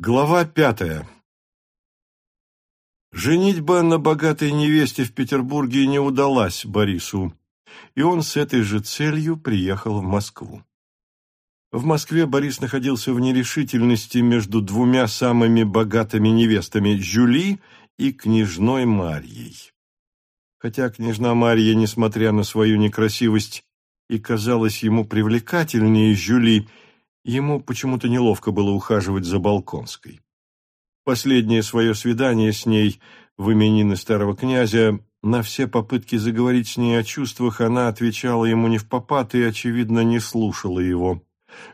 Глава пятая Женитьба на богатой невесте в Петербурге не удалась Борису, и он с этой же целью приехал в Москву. В Москве Борис находился в нерешительности между двумя самыми богатыми невестами – Жюли и княжной Марьей. Хотя княжна Марья, несмотря на свою некрасивость, и казалась ему привлекательнее Жюли – Ему почему-то неловко было ухаживать за Балконской. Последнее свое свидание с ней в именины старого князя, на все попытки заговорить с ней о чувствах, она отвечала ему не в попад и, очевидно, не слушала его.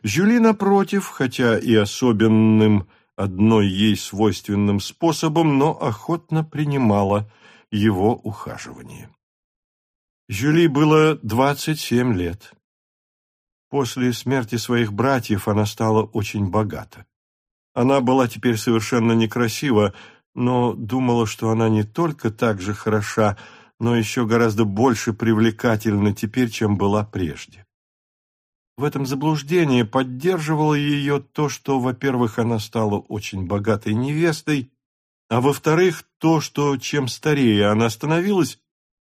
Жюли, напротив, хотя и особенным, одной ей свойственным способом, но охотно принимала его ухаживание. Жюли было двадцать семь лет. После смерти своих братьев она стала очень богата. Она была теперь совершенно некрасива, но думала, что она не только так же хороша, но еще гораздо больше привлекательна теперь, чем была прежде. В этом заблуждении поддерживало ее то, что, во-первых, она стала очень богатой невестой, а во-вторых, то, что чем старее она становилась,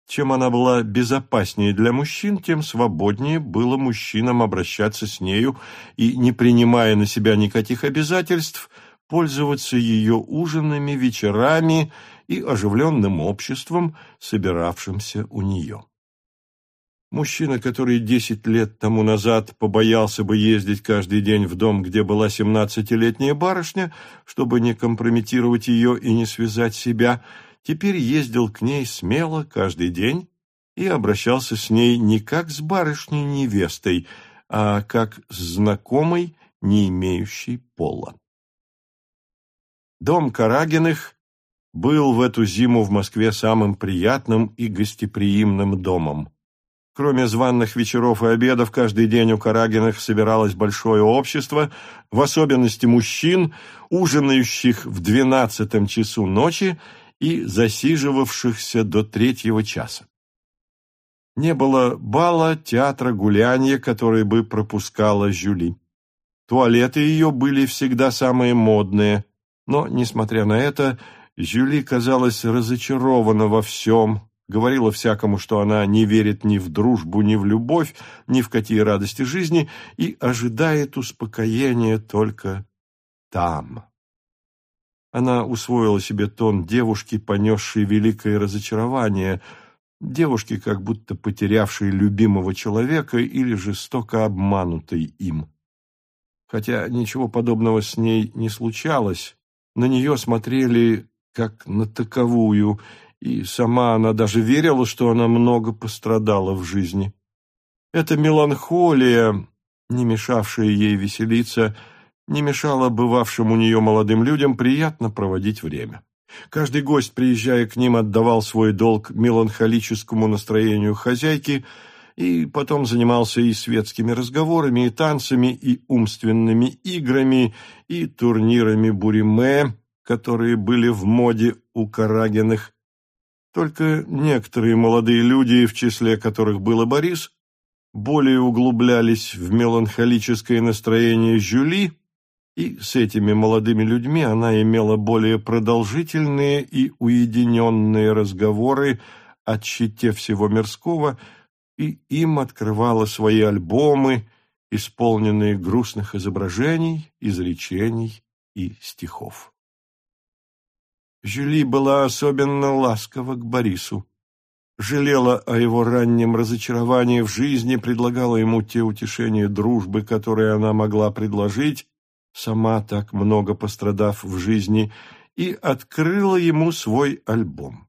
чем она была безопаснее для мужчин, тем свободнее было мужчинам обращаться с нею и, не принимая на себя никаких обязательств, пользоваться ее ужинами, вечерами и оживленным обществом, собиравшимся у нее. Мужчина, который десять лет тому назад побоялся бы ездить каждый день в дом, где была семнадцатилетняя барышня, чтобы не компрометировать ее и не связать себя – теперь ездил к ней смело каждый день и обращался с ней не как с барышней-невестой, а как с знакомой, не имеющей пола. Дом Карагиных был в эту зиму в Москве самым приятным и гостеприимным домом. Кроме званных вечеров и обедов, каждый день у Карагиных собиралось большое общество, в особенности мужчин, ужинающих в двенадцатом часу ночи и засиживавшихся до третьего часа. Не было бала, театра, гуляния, которые бы пропускала Жюли. Туалеты ее были всегда самые модные, но, несмотря на это, Жюли казалась разочарована во всем, говорила всякому, что она не верит ни в дружбу, ни в любовь, ни в какие радости жизни и ожидает успокоения только там. Она усвоила себе тон девушки, понесшей великое разочарование, девушки, как будто потерявшей любимого человека или жестоко обманутой им. Хотя ничего подобного с ней не случалось, на нее смотрели как на таковую, и сама она даже верила, что она много пострадала в жизни. Эта меланхолия, не мешавшая ей веселиться, — не мешало бывавшим у нее молодым людям приятно проводить время. Каждый гость, приезжая к ним, отдавал свой долг меланхолическому настроению хозяйки и потом занимался и светскими разговорами, и танцами, и умственными играми, и турнирами буриме, которые были в моде у Карагиных. Только некоторые молодые люди, в числе которых был и Борис, более углублялись в меланхолическое настроение Жюли, и с этими молодыми людьми она имела более продолжительные и уединенные разговоры о чите всего мирского, и им открывала свои альбомы, исполненные грустных изображений, изречений и стихов. Жюли была особенно ласкова к Борису. Жалела о его раннем разочаровании в жизни, предлагала ему те утешения дружбы, которые она могла предложить, сама так много пострадав в жизни, и открыла ему свой альбом.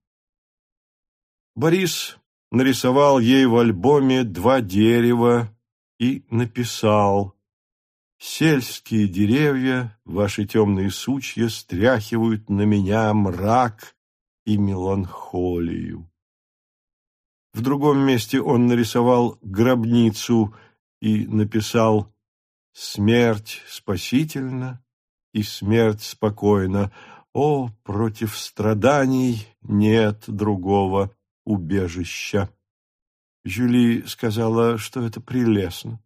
Борис нарисовал ей в альбоме два дерева и написал «Сельские деревья, ваши темные сучья стряхивают на меня мрак и меланхолию». В другом месте он нарисовал гробницу и написал Смерть спасительна и смерть спокойна. О, против страданий нет другого убежища. Жюли сказала, что это прелестно.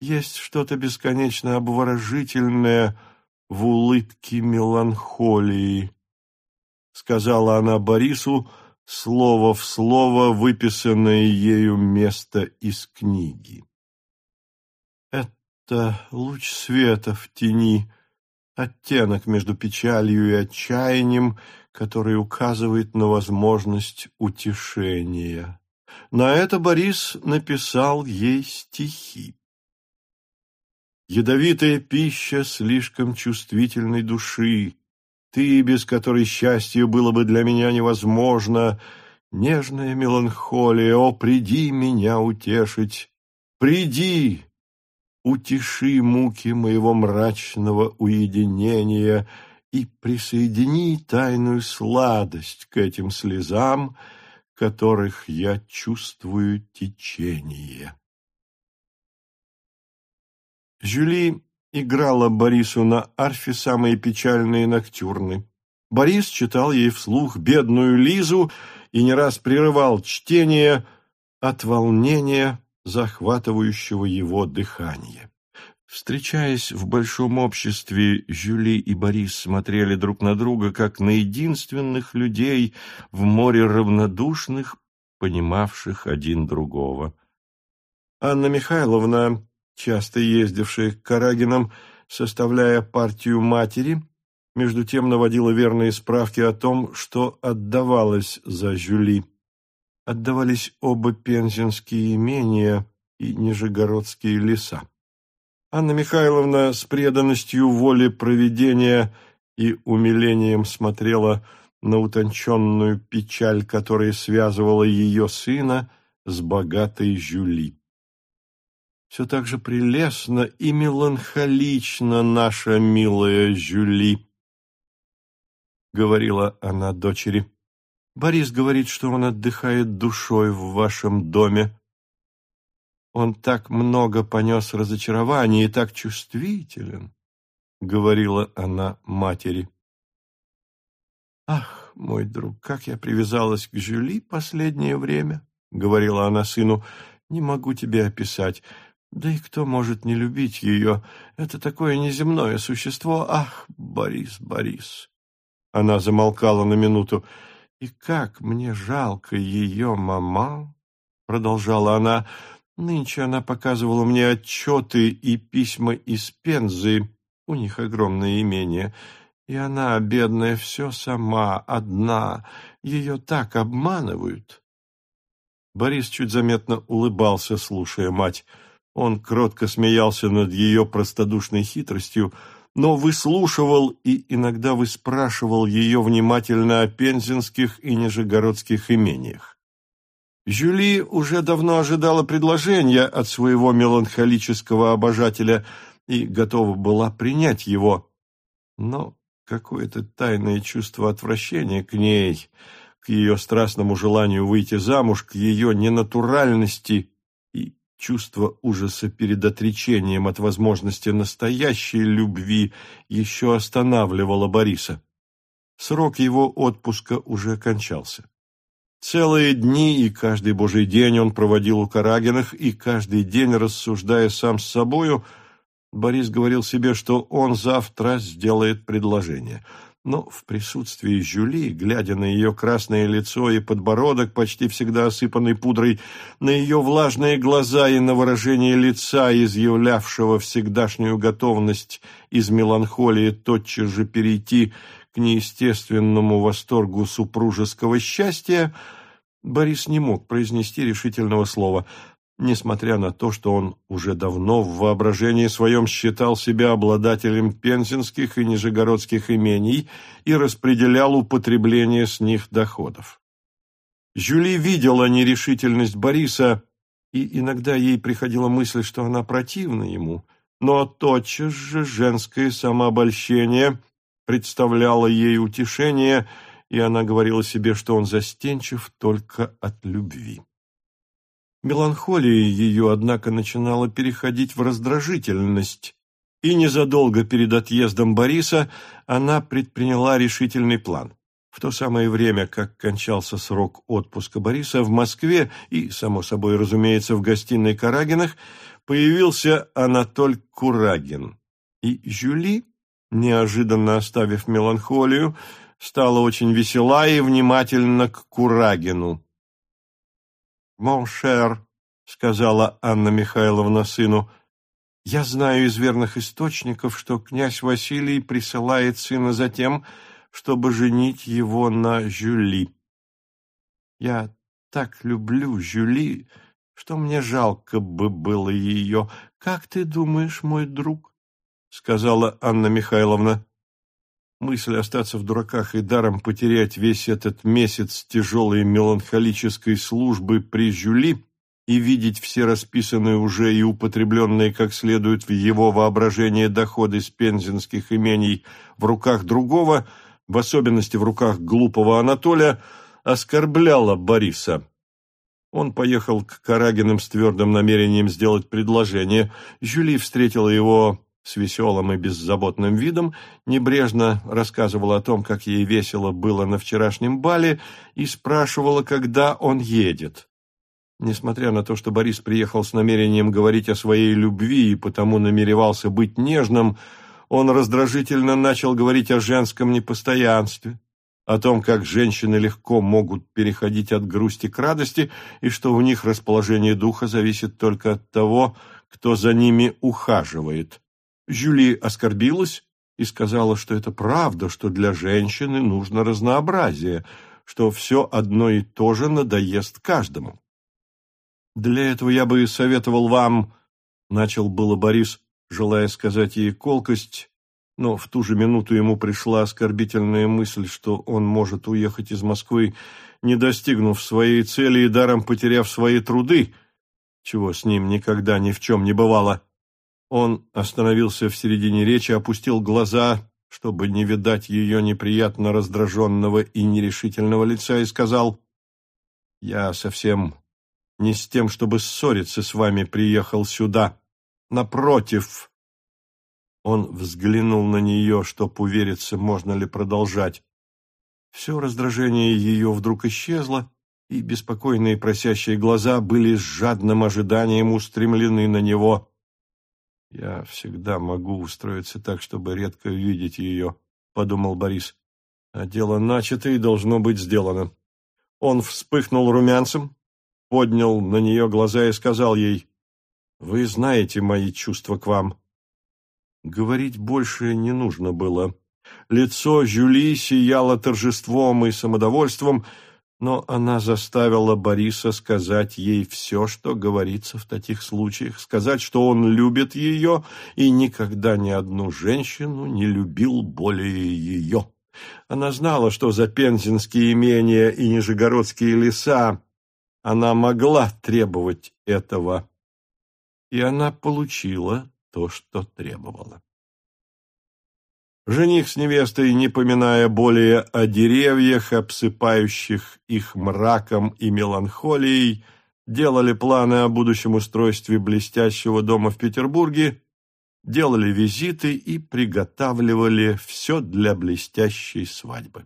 Есть что-то бесконечно обворожительное в улыбке меланхолии, сказала она Борису слово в слово выписанное ею место из книги. Это луч света в тени, оттенок между печалью и отчаянием, который указывает на возможность утешения. На это Борис написал ей стихи. Ядовитая пища слишком чувствительной души, ты, без которой счастье было бы для меня невозможно, нежная меланхолия, о, приди меня утешить, приди, утеши муки моего мрачного уединения и присоедини тайную сладость к этим слезам, которых я чувствую течение. Жюли играла Борису на арфе самые печальные ноктюрны. Борис читал ей вслух бедную Лизу и не раз прерывал чтение от волнения, захватывающего его дыхание. Встречаясь в большом обществе, Жюли и Борис смотрели друг на друга, как на единственных людей в море равнодушных, понимавших один другого. Анна Михайловна часто ездившая к Карагинам, составляя партию матери, между тем наводила верные справки о том, что отдавалось за Жюли. Отдавались оба пензенские имения и нижегородские леса. Анна Михайловна с преданностью воле проведения и умилением смотрела на утонченную печаль, которая связывала ее сына с богатой Жюли все так же прелестно и меланхолично наша милая Жюли, — говорила она дочери. Борис говорит, что он отдыхает душой в вашем доме. Он так много понес разочарований и так чувствителен, — говорила она матери. Ах, мой друг, как я привязалась к Жюли последнее время, — говорила она сыну, — не могу тебе описать. Да и кто может не любить ее? Это такое неземное существо. Ах, Борис, Борис!» Она замолкала на минуту. «И как мне жалко ее, мама!» Продолжала она. «Нынче она показывала мне отчеты и письма из Пензы. У них огромное имение. И она, бедная, все сама, одна. Ее так обманывают». Борис чуть заметно улыбался, слушая мать. Он кротко смеялся над ее простодушной хитростью, но выслушивал и иногда выспрашивал ее внимательно о пензенских и нижегородских имениях. Жюли уже давно ожидала предложения от своего меланхолического обожателя и готова была принять его. Но какое-то тайное чувство отвращения к ней, к ее страстному желанию выйти замуж, к ее ненатуральности Чувство ужаса перед отречением от возможности настоящей любви еще останавливало Бориса. Срок его отпуска уже кончался. Целые дни и каждый божий день он проводил у Карагиных, и каждый день, рассуждая сам с собою, Борис говорил себе, что он завтра сделает предложение – но в присутствии Жюли, глядя на ее красное лицо и подбородок, почти всегда осыпанный пудрой, на ее влажные глаза и на выражение лица, изъявлявшего всегдашнюю готовность из меланхолии тотчас же перейти к неестественному восторгу супружеского счастья, Борис не мог произнести решительного слова несмотря на то, что он уже давно в воображении своем считал себя обладателем пензенских и нижегородских имений и распределял употребление с них доходов. Жюли видела нерешительность Бориса, и иногда ей приходила мысль, что она противна ему, но тотчас же женское самообольщение представляло ей утешение, и она говорила себе, что он застенчив только от любви. Меланхолия ее, однако, начинала переходить в раздражительность, и незадолго перед отъездом Бориса она предприняла решительный план. В то самое время, как кончался срок отпуска Бориса, в Москве и, само собой разумеется, в гостиной Карагинах, появился Анатоль Курагин. И Жюли неожиданно оставив меланхолию, стала очень весела и внимательна к Курагину. «Mon cher», — сказала Анна Михайловна сыну, — «я знаю из верных источников, что князь Василий присылает сына за тем, чтобы женить его на Жюли. Я так люблю Жюли, что мне жалко бы было ее. Как ты думаешь, мой друг?» — сказала Анна Михайловна. Мысль остаться в дураках и даром потерять весь этот месяц тяжелой меланхолической службы при Жюли и видеть все расписанные уже и употребленные как следует в его воображении доходы с пензенских имений в руках другого, в особенности в руках глупого Анатолия, оскорбляла Бориса. Он поехал к Карагиным с твердым намерением сделать предложение. Жюли встретила его с веселым и беззаботным видом, небрежно рассказывала о том, как ей весело было на вчерашнем бале, и спрашивала, когда он едет. Несмотря на то, что Борис приехал с намерением говорить о своей любви и потому намеревался быть нежным, он раздражительно начал говорить о женском непостоянстве, о том, как женщины легко могут переходить от грусти к радости и что у них расположение духа зависит только от того, кто за ними ухаживает. Жюли оскорбилась и сказала, что это правда, что для женщины нужно разнообразие, что все одно и то же надоест каждому. «Для этого я бы советовал вам...» — начал было Борис, желая сказать ей колкость, но в ту же минуту ему пришла оскорбительная мысль, что он может уехать из Москвы, не достигнув своей цели и даром потеряв свои труды, чего с ним никогда ни в чем не бывало. Он остановился в середине речи, опустил глаза, чтобы не видать ее неприятно раздраженного и нерешительного лица, и сказал, «Я совсем не с тем, чтобы ссориться с вами, приехал сюда. Напротив». Он взглянул на нее, чтоб увериться, можно ли продолжать. Все раздражение ее вдруг исчезло, и беспокойные просящие глаза были с жадным ожиданием устремлены на него. «Я всегда могу устроиться так, чтобы редко видеть ее», — подумал Борис. «А дело начато и должно быть сделано». Он вспыхнул румянцем, поднял на нее глаза и сказал ей, «Вы знаете мои чувства к вам». Говорить больше не нужно было. Лицо Жюли сияло торжеством и самодовольством, — но она заставила Бориса сказать ей все, что говорится в таких случаях, сказать, что он любит ее и никогда ни одну женщину не любил более ее. Она знала, что за пензенские имения и нижегородские леса она могла требовать этого, и она получила то, что требовала. Жених с невестой, не поминая более о деревьях, обсыпающих их мраком и меланхолией, делали планы о будущем устройстве блестящего дома в Петербурге, делали визиты и приготавливали все для блестящей свадьбы.